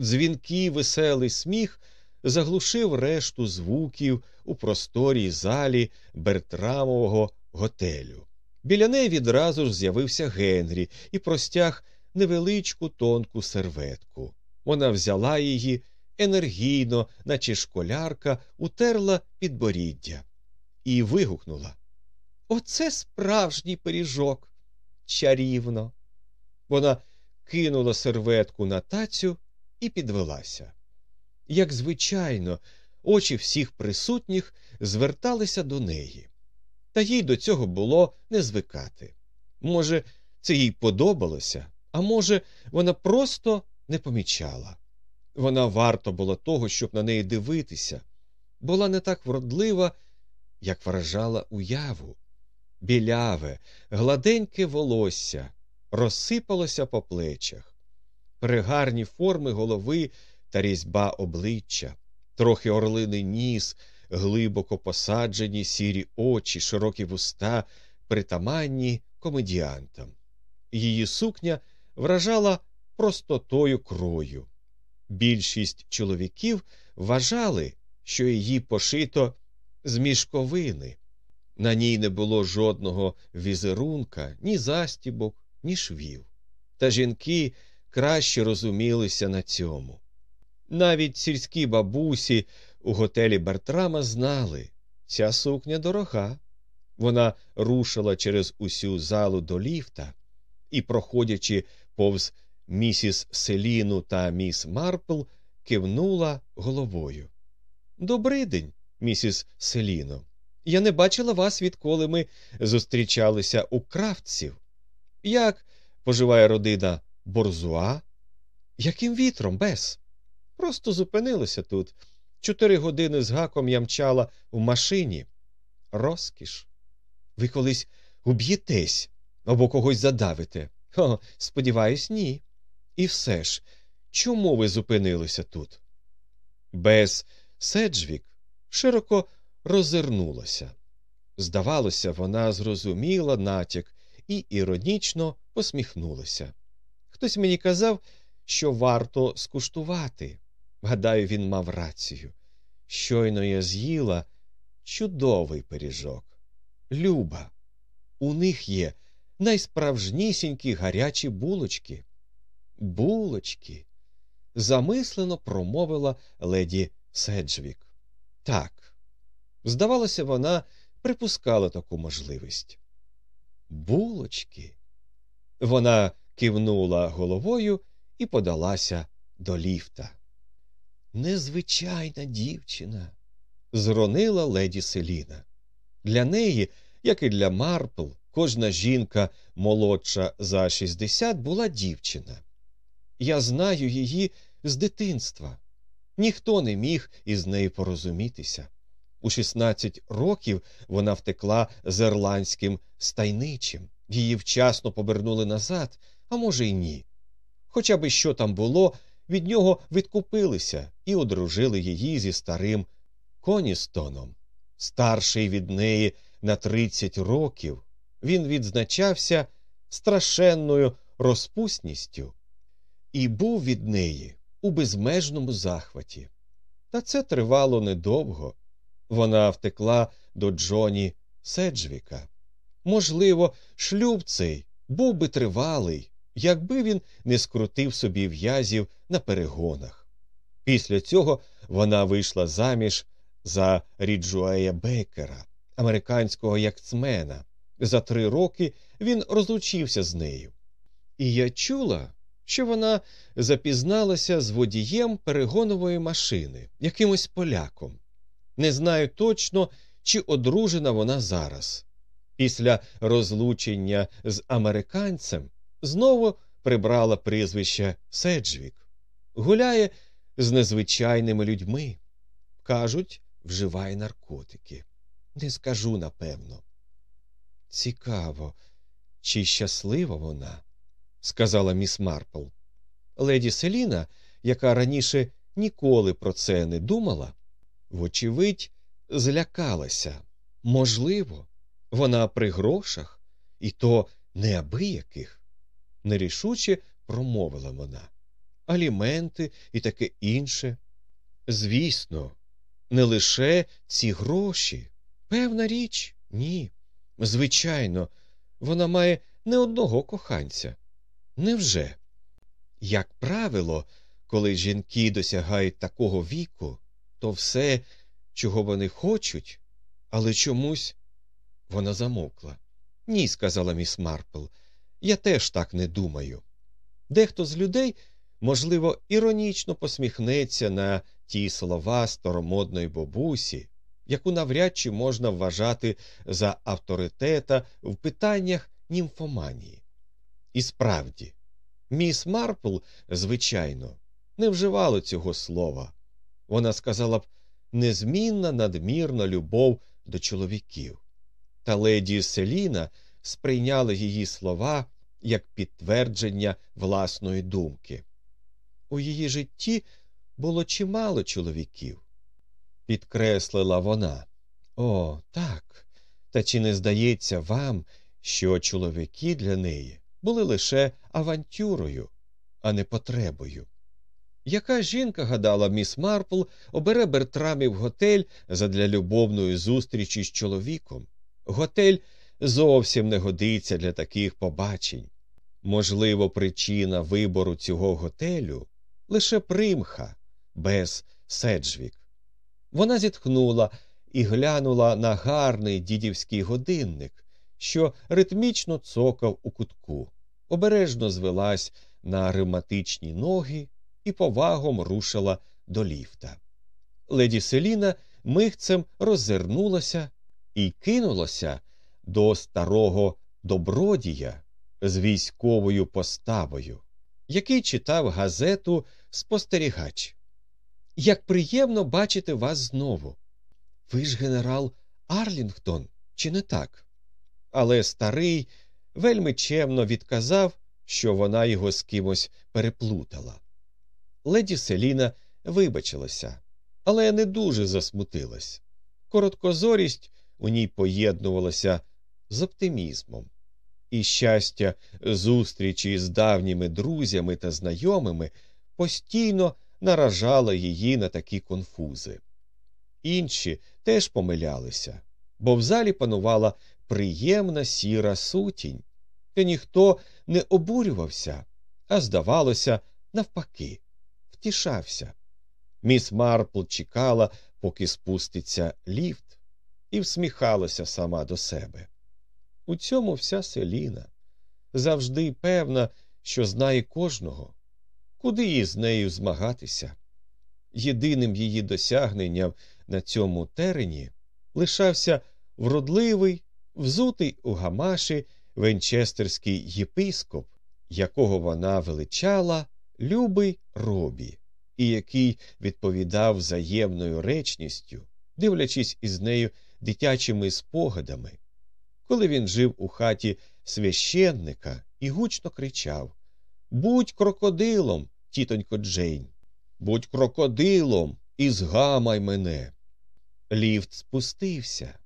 Дзвінкий веселий сміх заглушив решту звуків у просторій залі Бертрамового готелю. Біля неї відразу ж з'явився Генрі і простяг невеличку тонку серветку. Вона взяла її енергійно, наче школярка, утерла підборіддя і вигукнула Оце справжній пиріжок. Чарівно. Вона кинула серветку на тацю і підвелася. Як звичайно, очі всіх присутніх зверталися до неї, та їй до цього було не звикати. Може, це їй подобалося, а може, вона просто не помічала. Вона варто була того, щоб на неї дивитися, була не так вродлива, як вражала уяву. Біляве, гладеньке волосся розсипалося по плечах, пригарні форми голови та різьба обличчя, трохи орлиний ніс, глибоко посаджені сірі очі, широкі вуста, притаманні комедіантам. Її сукня вражала простотою крою. Більшість чоловіків вважали, що її пошито з мішковини. На ній не було жодного візерунка, ні застібок, ні швів. Та жінки краще розумілися на цьому. Навіть сільські бабусі у готелі Бертрама знали ця сукня дорога. Вона рушила через усю залу до ліфта і, проходячи повз місіс Селіну та міс Марпл, кивнула головою. «Добрий день, місіс Селіно. Я не бачила вас, відколи ми зустрічалися у крафтців. Як поживає родина борзуа? Яким вітром, Бес? Просто зупинилися тут. Чотири години з гаком я мчала в машині. Розкіш. Ви колись уб'єтесь або когось задавите. О, сподіваюсь, ні. І все ж, чому ви зупинилися тут? Без Седжвік широко роззирнулася. Здавалося, вона зрозуміла натяк і іронічно посміхнулася. Хтось мені казав, що варто скуштувати. Гадаю, він мав рацію. Щойно я з'їла чудовий пиріжок. Люба, у них є найсправжнісінькі гарячі булочки. Булочки. замислено промовила леді Седжвік. Так, здавалося, вона припускала таку можливість. Булочки. Вона кивнула головою і подалася до ліфта. Незвичайна дівчина, зронила леді Селіна. Для неї, як і для Марпл, кожна жінка молодша за 60 була дівчина. Я знаю її з дитинства. Ніхто не міг із нею порозумітися. У 16 років вона втекла з ірландським стайничим. Її вчасно повернули назад, а може, й ні. Хоча би що там було, від нього відкупилися і одружили її зі старим Коністоном. Старший від неї на 30 років, він відзначався страшенною розпусністю і був від неї у безмежному захваті. Та це тривало недовго. Вона втекла до Джоні Седжвіка. Можливо, шлюб цей був би тривалий, якби він не скрутив собі в'язів на перегонах. Після цього вона вийшла заміж за Ріджуея Бекера, американського яхтсмена. За три роки він розлучився з нею. І я чула, що вона запізналася з водієм перегонової машини, якимось поляком. Не знаю точно, чи одружена вона зараз. Після розлучення з американцем знову прибрала прізвище Седжвік, гуляє з незвичайними людьми. Кажуть, вживає наркотики. Не скажу напевно. Цікаво, чи щаслива вона, сказала міс Марпл. Леді Селіна, яка раніше ніколи про це не думала, вочевидь, злякалася. Можливо, вона при грошах, і то неабияких. Нерішуче промовила вона. Аліменти і таке інше. Звісно, не лише ці гроші. Певна річ, ні. Звичайно, вона має не одного коханця. Невже? Як правило, коли жінки досягають такого віку, то все, чого вони хочуть, але чомусь вона замовкла. Ні, сказала міс Марпл, я теж так не думаю. Дехто з людей, можливо, іронічно посміхнеться на ті слова старомодної бабусі, яку навряд чи можна вважати за авторитета в питаннях німфоманії. І справді, міс Марпл, звичайно, не вживала цього слова. Вона сказала б незмінна надмірна любов до чоловіків. Та леді Селіна сприйняла її слова як підтвердження власної думки. У її житті було чимало чоловіків, підкреслила вона. О, так. Та чи не здається вам, що чоловіки для неї були лише авантюрою, а не потребою? Яка жінка, гадала міс Марпл, обере Бертрамів готель задля любовної зустрічі з чоловіком? Готель зовсім не годиться для таких побачень. Можливо, причина вибору цього готелю лише примха без Седжвік. Вона зітхнула і глянула на гарний дідівський годинник, що ритмічно цокав у кутку, обережно звелась на ревматичні ноги і повагом рушила до ліфта. Леді Селіна мигцем роззирнулася і кинулася до старого добродія з військовою поставою, який читав газету Спостерігач. Як приємно бачити вас знову. Ви ж генерал Арлінгтон, чи не так? Але старий вельми чемно відказав, що вона його з кимось переплутала. Леді Селіна вибачилася, але не дуже засмутилась. Короткозорість у ній поєднувалася з оптимізмом, і щастя зустрічі з давніми друзями та знайомими постійно наражало її на такі конфузи. Інші теж помилялися, бо в залі панувала приємна сіра сутінь, та ніхто не обурювався, а, здавалося, навпаки, втішався. Міс Марпл чекала, поки спуститься ліфт, і всміхалася сама до себе. У цьому вся селіна. Завжди певна, що знає кожного, куди їй з нею змагатися. Єдиним її досягненням на цьому терені лишався вродливий, взутий у гамаші венчестерський єпископ, якого вона величала любий робі, і який відповідав взаємною речністю, дивлячись із нею дитячими спогадами, коли він жив у хаті священника і гучно кричав Будь крокодилом, тітонько Джейн. Будь крокодилом і згамай мене. Ліфт спустився.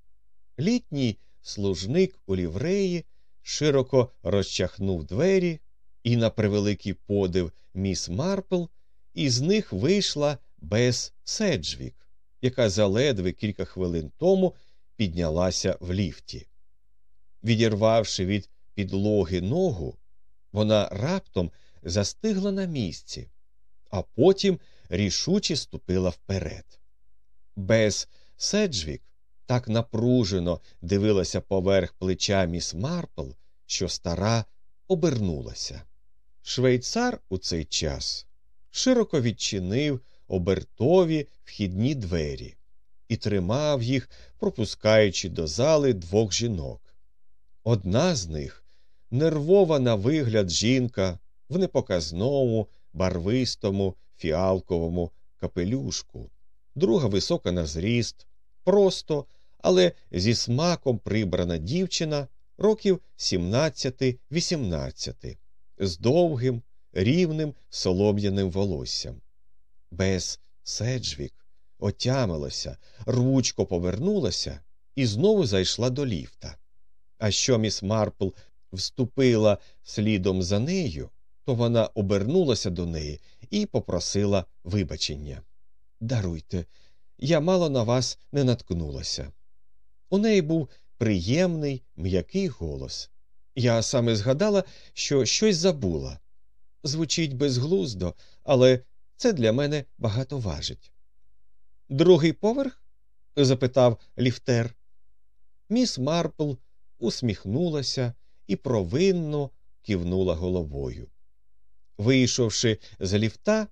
Літній служник у лівреї широко розчахнув двері, і, на превеликий подив міс Марпл, із них вийшла без Седжвік, яка заледве кілька хвилин тому піднялася в ліфті. Відірвавши від підлоги ногу, вона раптом застигла на місці, а потім рішуче ступила вперед. Без Седжвік так напружено дивилася поверх плеча міс Марпл, що стара обернулася. Швейцар у цей час широко відчинив обертові вхідні двері і тримав їх, пропускаючи до зали двох жінок. Одна з них нервова на вигляд жінка в непоказному, барвистому фіалковому капелюшку, друга висока на зріст, просто, але зі смаком прибрана дівчина років 17-18, з довгим, рівним солом'яним волоссям. Без Седжвік отямилася, рвучко повернулася і знову зайшла до ліфта. А що міс Марпл вступила слідом за нею, то вона обернулася до неї і попросила вибачення. Даруйте, я мало на вас не наткнулася. У неї був приємний, м'який голос. Я саме згадала, що щось забула. Звучить безглуздо, але це для мене багато важить. Другий поверх? запитав ліфтер. Міс Марпл усміхнулася і провинно кивнула головою. Вийшовши з ліфта,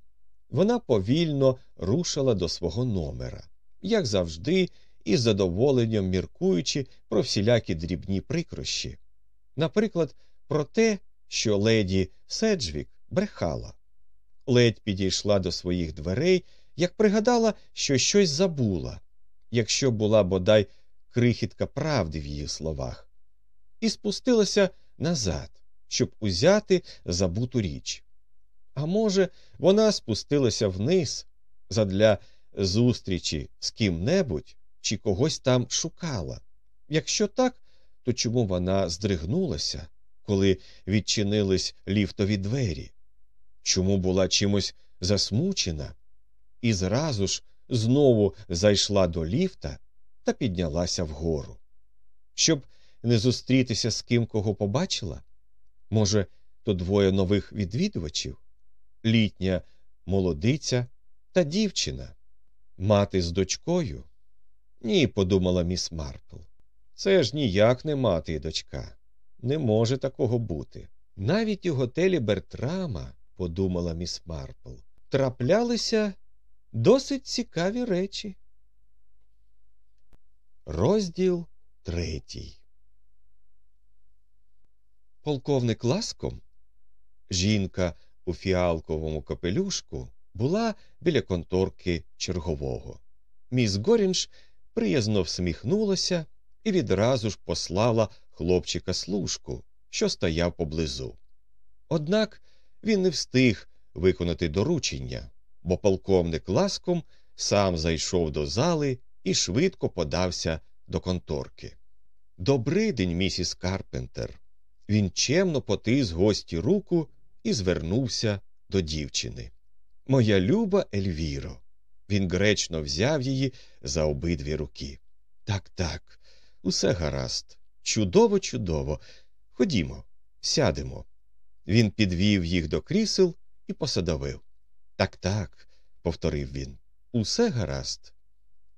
вона повільно рушила до свого номера, як завжди, із задоволенням міркуючи про всілякі дрібні прикрощі. Наприклад, про те, що леді Седжвік брехала. Ледь підійшла до своїх дверей, як пригадала, що щось забула, якщо була бодай крихітка правди в її словах, і спустилася назад, щоб узяти забуту річ. А може, вона спустилася вниз задля зустрічі з ким-небудь чи когось там шукала. Якщо так, то чому вона здригнулася, коли відчинились ліфтові двері? Чому була чимось засмучена? І зразу ж знову зайшла до ліфта та піднялася вгору. Щоб не зустрітися з ким, кого побачила? Може, то двоє нових відвідувачів? Літня молодиця та дівчина, мати з дочкою? Ні, подумала міс Марпл. Це ж ніяк не мати і дочка. Не може такого бути. Навіть у готелі Бертрама, подумала міс Марпл, траплялися досить цікаві речі. Розділ третій. Полковник Ласком, жінка у фіалковому капелюшку, була біля конторки чергового. Міс Горінж приязно всміхнулася і відразу ж послала хлопчика служку, що стояв поблизу. Однак він не встиг виконати доручення, бо полковник ласком сам зайшов до зали і швидко подався до конторки. «Добрий день, місіс Карпентер. Він чемно потис гості руку і звернувся до дівчини. Моя люба Ельвіро. Він гречно взяв її за обидві руки. Так, так, усе гаразд. Чудово, чудово. Ходімо, сядемо. Він підвів їх до крісел і посадовив. Так, так, повторив він, усе гаразд.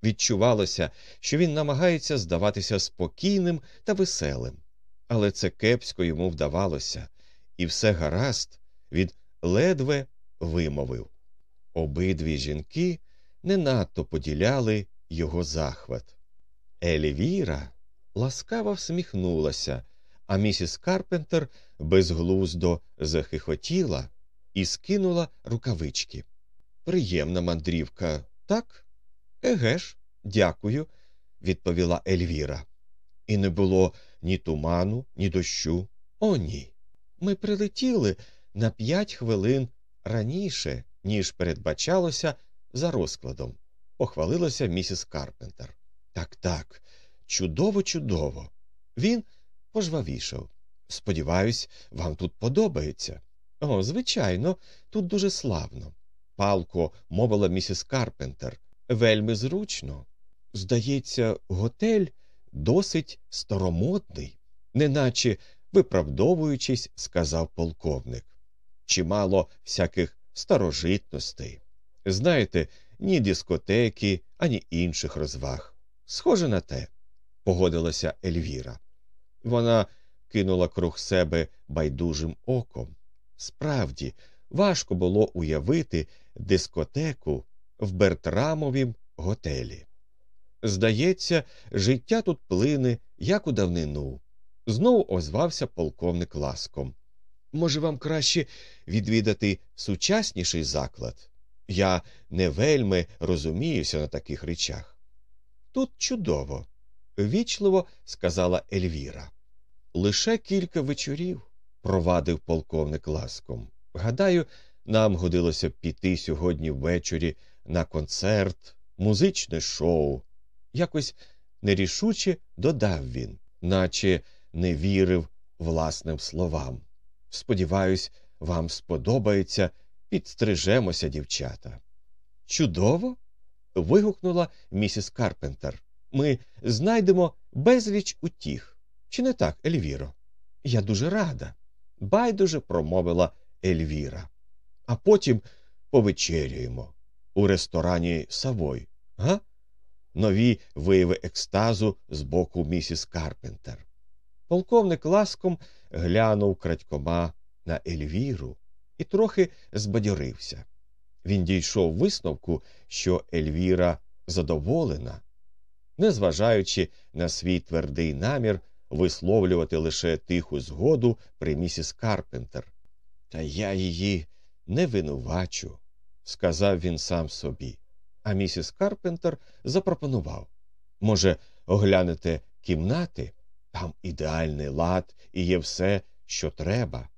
Відчувалося, що він намагається здаватися спокійним та веселим, але це кепсько йому вдавалося, і все гаразд він ледве вимовив. Обидві жінки не надто поділяли його захват. Елівіра ласкаво всміхнулася, а місіс Карпентер безглуздо захихотіла і скинула рукавички. Приємна мандрівка, так? Еге ж, дякую, відповіла Ельвіра. І не було ні туману, ні дощу. О, ні. Ми прилетіли на п'ять хвилин раніше, ніж передбачалося за розкладом, похвалилася місіс Карпентер. Так, так, чудово, чудово. Він пожвавішав. Сподіваюсь, вам тут подобається. О, звичайно, тут дуже славно. Палко мовила місіс Карпентер. Вельми зручно. Здається, готель досить старомодний, неначе виправдовуючись, сказав полковник. Чимало всяких старожитностей. Знаєте, ні дискотеки, ані інших розваг. Схоже на те, погодилася Ельвіра. Вона кинула круг себе байдужим оком. Справді, важко було уявити дискотеку в Бертрамовім готелі. Здається, життя тут плине, як у давнину. Знову озвався полковник ласком. Може, вам краще відвідати сучасніший заклад? Я не вельми розуміюся на таких речах. Тут чудово, вічливо сказала Ельвіра. Лише кілька вечорів, провадив полковник ласком. Гадаю, нам годилося піти сьогодні ввечері на концерт, музичне шоу. Якось нерішуче додав він, наче не вірив власним словам. Сподіваюсь, вам сподобається, підстрижемося, дівчата. Чудово. вигукнула місіс Карпентер. Ми знайдемо безліч утіх. Чи не так, Ельвіро? Я дуже рада, байдуже промовила Ельвіра. А потім повечерюємо у ресторані Савой, га? Нові вияви екстазу з боку місіс Карпентер. Полковник ласком глянув крадькома на Ельвіру і трохи збадьорився. Він дійшов висновку, що Ельвіра задоволена, незважаючи на свій твердий намір висловлювати лише тиху згоду при місіс Карпентер. Та я її не винувачу, сказав він сам собі. А місіс Карпентер запропонував може, оглянете кімнати? Там ідеальний лад і є все, що треба.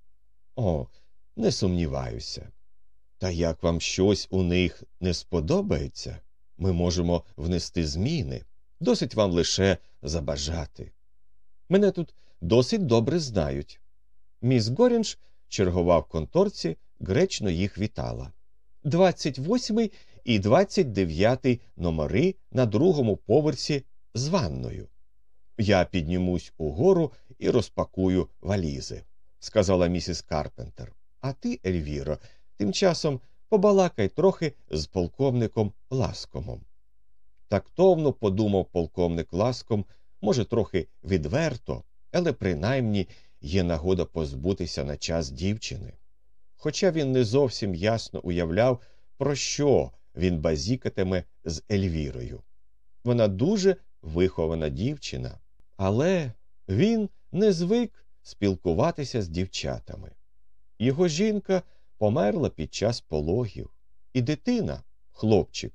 О, не сумніваюся. Та як вам щось у них не сподобається, ми можемо внести зміни. Досить вам лише забажати. Мене тут досить добре знають. Міс Горінж чергував конторці, гречно їх вітала. 28 і 29 номери на другому поверсі з ванною. Я піднімусь угору і розпакую валізи, сказала місіс Карпентер. А ти, Ельвіро, тим часом побалакай трохи з полковником Ласкомом. Тактовно подумав полковник Ласком, може, трохи відверто, але принаймні є нагода позбутися на час дівчини. Хоча він не зовсім ясно уявляв, про що він базікатиме з Ельвірою. Вона дуже вихована дівчина, але він не звик спілкуватися з дівчатами. Його жінка померла під час пологів, і дитина, хлопчик,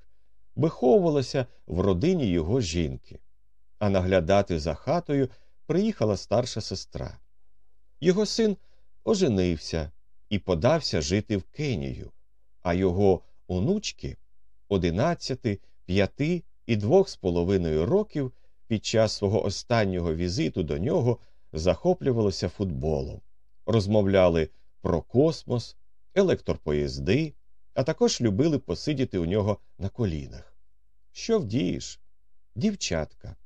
виховувалася в родині його жінки, а наглядати за хатою приїхала старша сестра. Його син оженився і подався жити в Кенію, а його онучки одинадцяти, п'яти і двох з половиною років під час свого останнього візиту до нього захоплювалися футболом, розмовляли про космос, електропоїзди, а також любили посидіти у нього на колінах. Що вдієш? Дівчатка.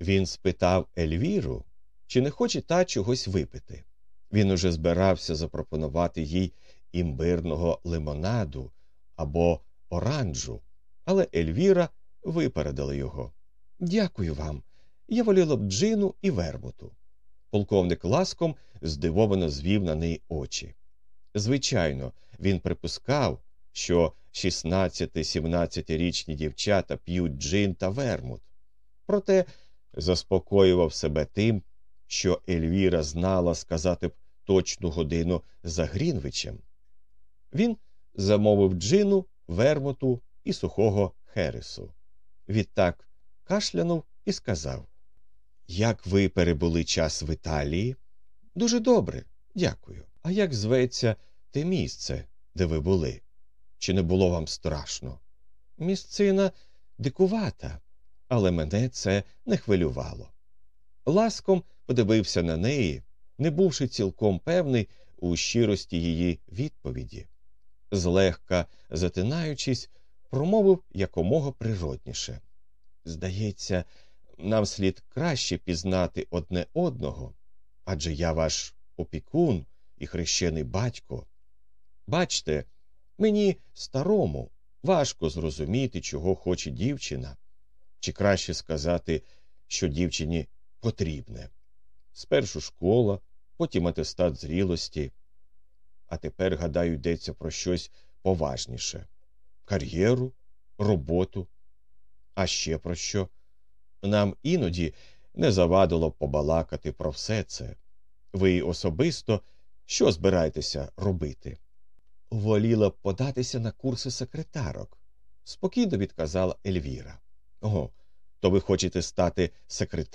Він спитав Ельвіру, чи не хоче та чогось випити. Він уже збирався запропонувати їй імбирного лимонаду або оранжу, але Ельвіра випередила його. Дякую вам. Я воліла б джину і вермуту. Полковник ласком здивовано звів на неї очі. Звичайно, він припускав, що 16-17-річні дівчата п'ють джин та вермут. Проте заспокоював себе тим, що Ельвіра знала сказати б точну годину за Грінвичем. Він замовив джину, вермуту і сухого хересу. Відтак кашлянув і сказав Як ви перебули час в Італії? Дуже добре, дякую. А як зветься те місце, де ви були? Чи не було вам страшно? Місцина дикувата, але мене це не хвилювало. Ласком подивився на неї, не бувши цілком певний у щирості її відповіді. Злегка затинаючись, промовив якомога природніше. Здається, нам слід краще пізнати одне одного, адже я ваш опікун і хрещений батько. Бачте, мені старому важко зрозуміти, чого хоче дівчина, чи краще сказати, що дівчині потрібне. Спершу школа, потім атестат зрілості, а тепер, гадаю, йдеться про щось поважніше кар'єру, роботу. А ще про що? Нам іноді не завадило побалакати про все це. Ви особисто що збираєтеся робити? Воліла б податися на курси секретарок, спокійно відказала Ельвіра. О, то ви хочете стати секретаркою?